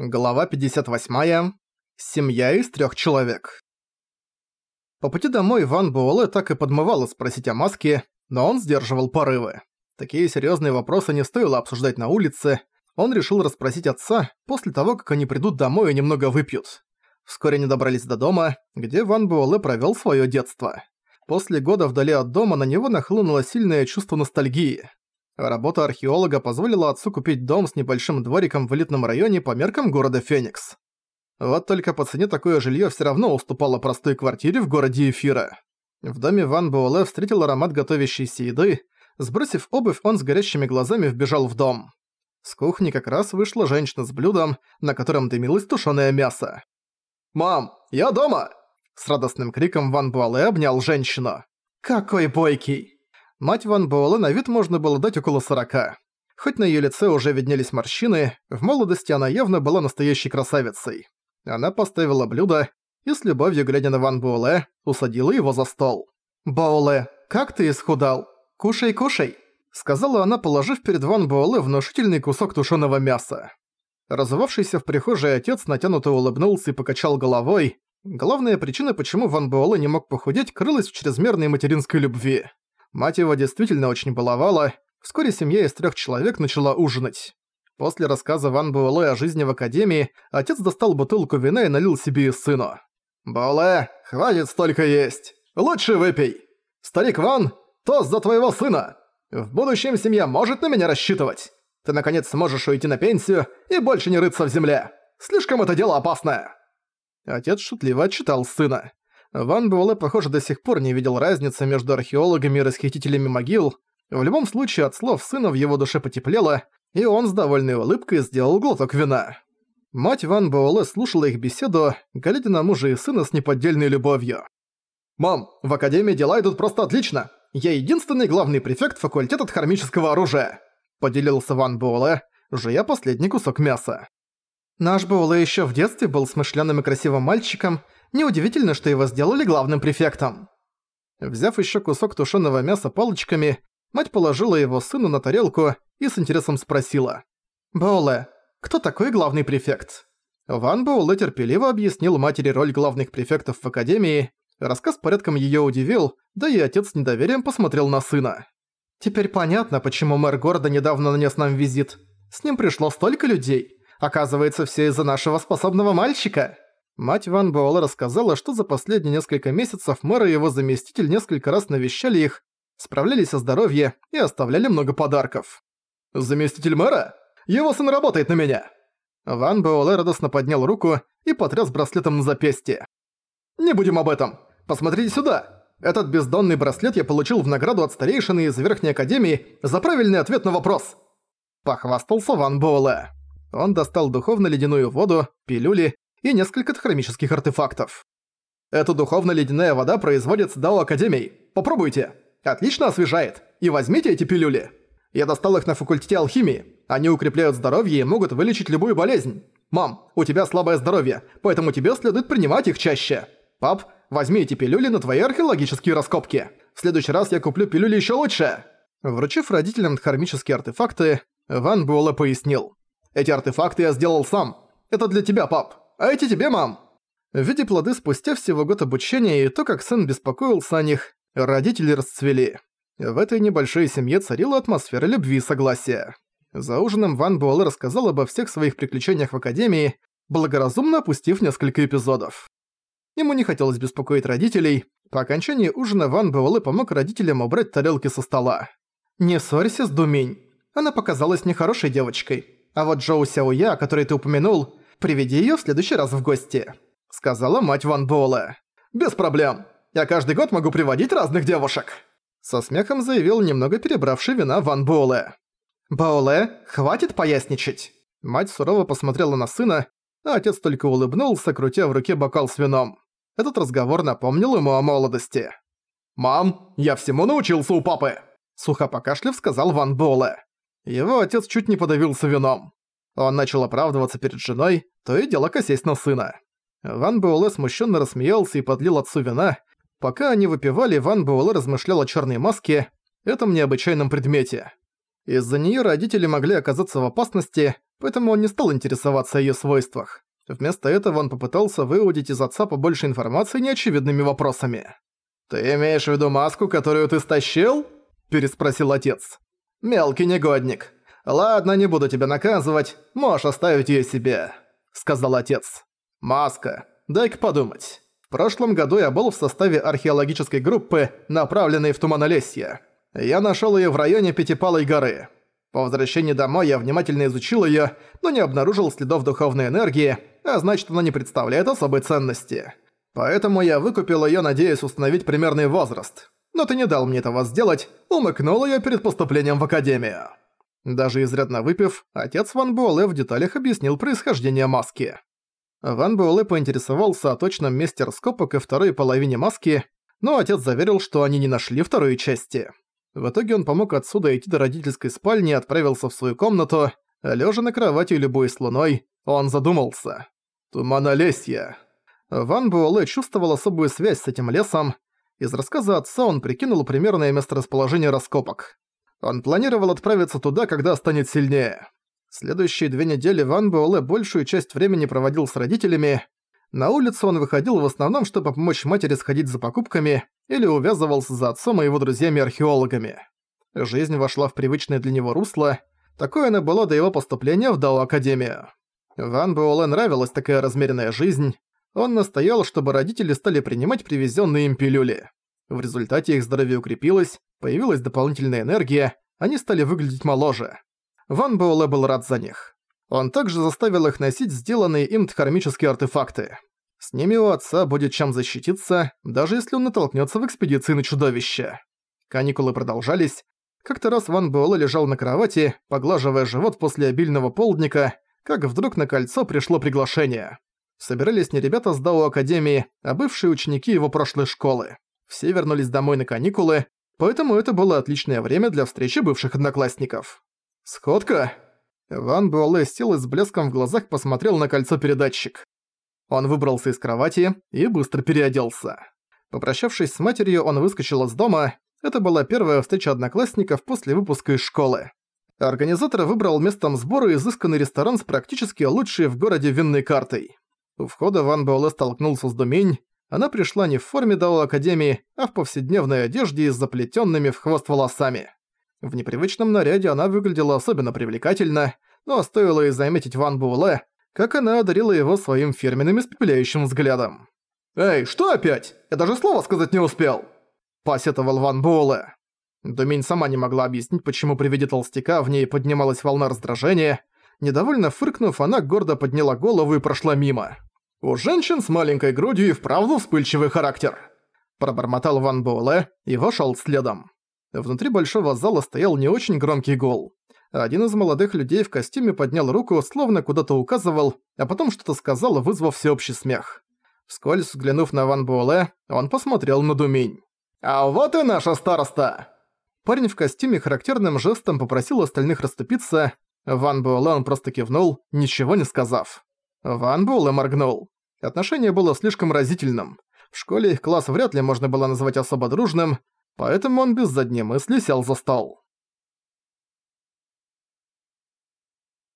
Глава 58. Семья из трех человек. По пути домой Ван Буэлэ так и подмывало спросить о маске, но он сдерживал порывы. Такие серьезные вопросы не стоило обсуждать на улице. Он решил расспросить отца после того, как они придут домой и немного выпьют. Вскоре они добрались до дома, где Ван Буэлэ провел свое детство. После года вдали от дома на него нахлынуло сильное чувство ностальгии. Работа археолога позволила отцу купить дом с небольшим двориком в элитном районе по меркам города Феникс. Вот только по цене такое жилье все равно уступало простой квартире в городе Эфира. В доме Ван Буэлэ встретил аромат готовящейся еды. Сбросив обувь, он с горящими глазами вбежал в дом. С кухни как раз вышла женщина с блюдом, на котором дымилось тушеное мясо. «Мам, я дома!» С радостным криком Ван Буэлэ обнял женщину. «Какой бойкий!» Мать Ван Буэлэ на вид можно было дать около сорока. Хоть на ее лице уже виднелись морщины, в молодости она явно была настоящей красавицей. Она поставила блюдо и с любовью, глядя на Ван Буэлэ, усадила его за стол. «Буэлэ, как ты исхудал? Кушай, кушай!» сказала она, положив перед Ван Буэлэ внушительный кусок тушеного мяса. Разувавшийся в прихожей отец натянуто улыбнулся и покачал головой. Главная причина, почему Ван Буэлэ не мог похудеть, крылась в чрезмерной материнской любви. Мать его действительно очень баловала. Вскоре семья из трех человек начала ужинать. После рассказа Ван Буэлэ о жизни в Академии, отец достал бутылку вина и налил себе и сыну. «Буэлэ, хватит столько есть! Лучше выпей! Старик Ван, тост за твоего сына! В будущем семья может на меня рассчитывать! Ты наконец сможешь уйти на пенсию и больше не рыться в земле! Слишком это дело опасное!» Отец шутливо отчитал сына. Ван Буэлэ, похоже, до сих пор не видел разницы между археологами и расхитителями могил. В любом случае, от слов сына в его душе потеплело, и он с довольной улыбкой сделал глоток вина. Мать Ван Буэлэ слушала их беседу, глядя на мужа и сына с неподдельной любовью. «Мам, в Академии дела идут просто отлично! Я единственный главный префект факультета хромического оружия!» Поделился Ван Буэлэ, жуя последний кусок мяса. «Наш Буэлэ еще в детстве был смышленым и красивым мальчиком, неудивительно, что его сделали главным префектом. Взяв еще кусок тушеного мяса палочками, мать положила его сыну на тарелку и с интересом спросила. «Боуле, кто такой главный префект?» Ван Боуле терпеливо объяснил матери роль главных префектов в Академии, рассказ порядком ее удивил, да и отец с недоверием посмотрел на сына. «Теперь понятно, почему мэр города недавно нанес нам визит. С ним пришло столько людей. Оказывается, все из-за нашего способного мальчика!» Мать Ван Буала рассказала, что за последние несколько месяцев мэр и его заместитель несколько раз навещали их, справлялись о здоровье и оставляли много подарков. «Заместитель мэра? Его сын работает на меня!» Ван Буэлэ радостно поднял руку и потряс браслетом на запястье. «Не будем об этом! Посмотрите сюда! Этот бездонный браслет я получил в награду от старейшины из Верхней Академии за правильный ответ на вопрос!» Похвастался Ван Буэлэ. Он достал духовно-ледяную воду, пилюли и несколько хромических артефактов. Эта духовно-ледяная вода производится Дао Академией. Попробуйте. Отлично освежает. И возьмите эти пилюли. Я достал их на факультете алхимии. Они укрепляют здоровье и могут вылечить любую болезнь. Мам, у тебя слабое здоровье, поэтому тебе следует принимать их чаще. Пап, возьми эти пилюли на твои археологические раскопки. В следующий раз я куплю пилюли еще лучше. Вручив родителям дхармические артефакты, Ван Буэлэ пояснил. Эти артефакты я сделал сам. Это для тебя, пап. А эти тебе, мам!» Видя плоды спустя всего год обучения и то, как сын беспокоился о них, родители расцвели. В этой небольшой семье царила атмосфера любви и согласия. За ужином Ван Буэлэ рассказал обо всех своих приключениях в Академии, благоразумно опустив несколько эпизодов. Ему не хотелось беспокоить родителей. По окончании ужина Ван Буэлэ помог родителям убрать тарелки со стола. «Не ссорься с Думень, Она показалась нехорошей девочкой. А вот Джоу Сяоя, о которой ты упомянул, приведи её в следующий раз в гости», — сказала мать Ван Буэлэ. «Без проблем. Я каждый год могу приводить разных девушек», — со смехом заявил немного перебравший вина Ван Буэлэ. «Буэлэ, хватит поясничать!» Мать сурово посмотрела на сына, а отец только улыбнулся, крутя в руке бокал с вином. Этот разговор напомнил ему о молодости. «Мам, я всему научился у папы!» Сухо покашлив сказал Ван Буэлэ. Его отец чуть не подавился вином он начал оправдываться перед женой, то и дело косясь на сына. Ван Буэлэ смущенно рассмеялся и подлил отцу вина. Пока они выпивали, Ван Буэлэ размышлял о черной маске, этом необычайном предмете. Из-за нее родители могли оказаться в опасности, поэтому он не стал интересоваться ее свойствах. Вместо этого он попытался выудить из отца побольше информации неочевидными вопросами. «Ты имеешь в виду маску, которую ты стащил?» – переспросил отец. «Мелкий негодник, «Ладно, не буду тебя наказывать, можешь оставить ее себе», — сказал отец. «Маска, дай-ка подумать. В прошлом году я был в составе археологической группы, направленной в Туманолесье. Я нашел ее в районе Пятипалой горы. По возвращении домой я внимательно изучил ее, но не обнаружил следов духовной энергии, а значит, она не представляет особой ценности. Поэтому я выкупил ее, надеясь установить примерный возраст. Но ты не дал мне этого сделать, умыкнул её перед поступлением в академию». Даже изрядно выпив, отец Ван Буэлэ в деталях объяснил происхождение маски. Ван Буэлэ поинтересовался о точном месте раскопок и второй половине маски, но отец заверил, что они не нашли второй части. В итоге он помог отцу дойти до родительской спальни и отправился в свою комнату, лежа на кровати любой с луной, он задумался. «Туманолесье». Ван Буэлэ чувствовал особую связь с этим лесом. Из рассказа отца он прикинул примерное месторасположение раскопок. Он планировал отправиться туда, когда станет сильнее. Следующие две недели Ван Буэлэ большую часть времени проводил с родителями. На улицу он выходил в основном, чтобы помочь матери сходить за покупками или увязывался за отцом и его друзьями-археологами. Жизнь вошла в привычное для него русло. Такое она была до его поступления в Дао Академию. Ван Буэлэ нравилась такая размеренная жизнь. Он настоял, чтобы родители стали принимать привезенные им пилюли. В результате их здоровье укрепилось, появилась дополнительная энергия, они стали выглядеть моложе. Ван Буэлэ был рад за них. Он также заставил их носить сделанные им дхармические артефакты. С ними у отца будет чем защититься, даже если он натолкнется в экспедиции на чудовище. Каникулы продолжались. Как-то раз Ван Буэлэ лежал на кровати, поглаживая живот после обильного полдника, как вдруг на кольцо пришло приглашение. Собирались не ребята с Дао Академии, а бывшие ученики его прошлой школы все вернулись домой на каникулы, поэтому это было отличное время для встречи бывших одноклассников. «Сходка?» Ван Буэлэ сел и с блеском в глазах посмотрел на кольцо-передатчик. Он выбрался из кровати и быстро переоделся. Попрощавшись с матерью, он выскочил из дома. Это была первая встреча одноклассников после выпуска из школы. Организатор выбрал местом сбора изысканный ресторан с практически лучшей в городе винной картой. У входа Ван Буэлэ столкнулся с Думень. Она пришла не в форме Дао Академии, а в повседневной одежде и с заплетёнными в хвост волосами. В непривычном наряде она выглядела особенно привлекательно, но стоило и заметить Ван Буэлэ, как она одарила его своим фирменным испепеляющим взглядом. «Эй, что опять? Я даже слова сказать не успел!» Посетовал Ван Буэлэ. Думень сама не могла объяснить, почему при виде толстяка в ней поднималась волна раздражения. Недовольно фыркнув, она гордо подняла голову и прошла мимо. У женщин с маленькой грудью и вправду вспыльчивый характер. Пробормотал Ван Буэлэ и вошел следом. Внутри большого зала стоял не очень громкий гол. Один из молодых людей в костюме поднял руку, словно куда-то указывал, а потом что-то сказал, вызвав всеобщий смех. Вскользь взглянув на Ван Буэлэ, он посмотрел на Думень. «А вот и наша староста!» Парень в костюме характерным жестом попросил остальных расступиться. Ван Буэлэ он просто кивнул, ничего не сказав. Ван Буэлэ моргнул. Отношение было слишком разительным. В школе их класс вряд ли можно было назвать особо дружным, поэтому он без задней мысли сел за стол.